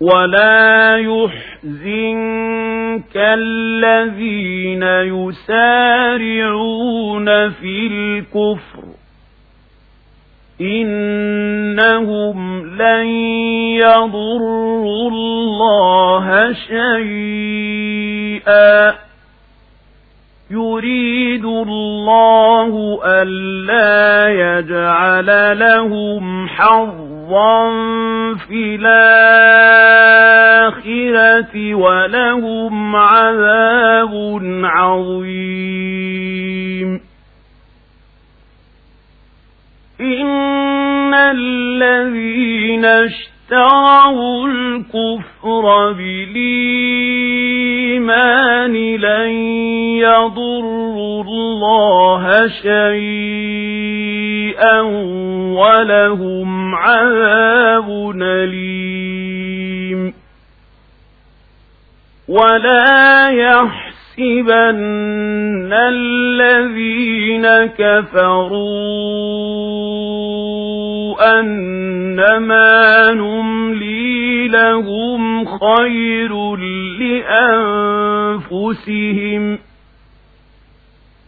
ولا يحزنك الذين يسارعون في الكفر إنهم لن يضروا الله شيئا يريد الله ألا يجعل لهم حظا في الآخرة ولهم عذاب عظيم. إن الذين اشتروا الكفر بالإيمان لن يضروا الله شيئا ولهم عذاب أليم ولا يحسبن الذين كفروا أنما نملي لهم خير لأنفسهم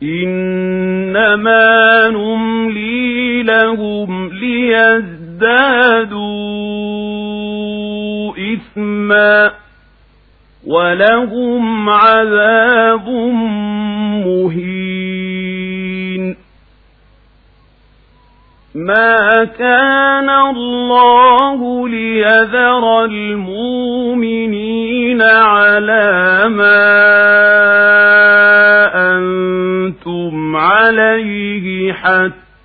إنما نملي لهم ليزدادوا إثماً ولهم عذاب مهين. ما كان الله ليذر المؤمنين على ما أنتم عليه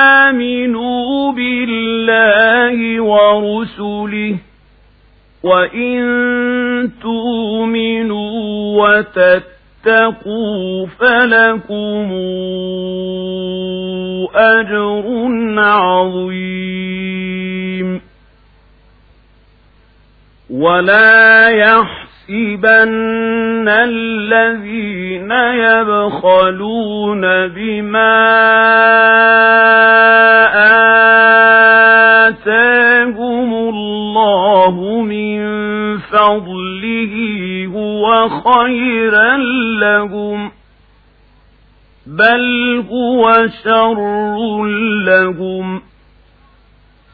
فآمنوا بالله ورسله وإن تؤمنوا وتتقوا فلكم أجر عظيم. ولا يحسبن الذين يبخلون بما آتاهم الله من فضله هو خيرا لهم بل هو شر لهم.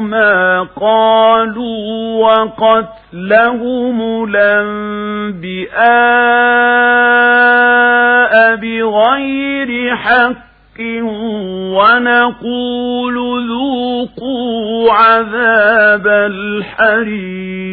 ما قالوا وقتلهم الأنبياء بغير حق ونقول ذوقوا عذاب الحريق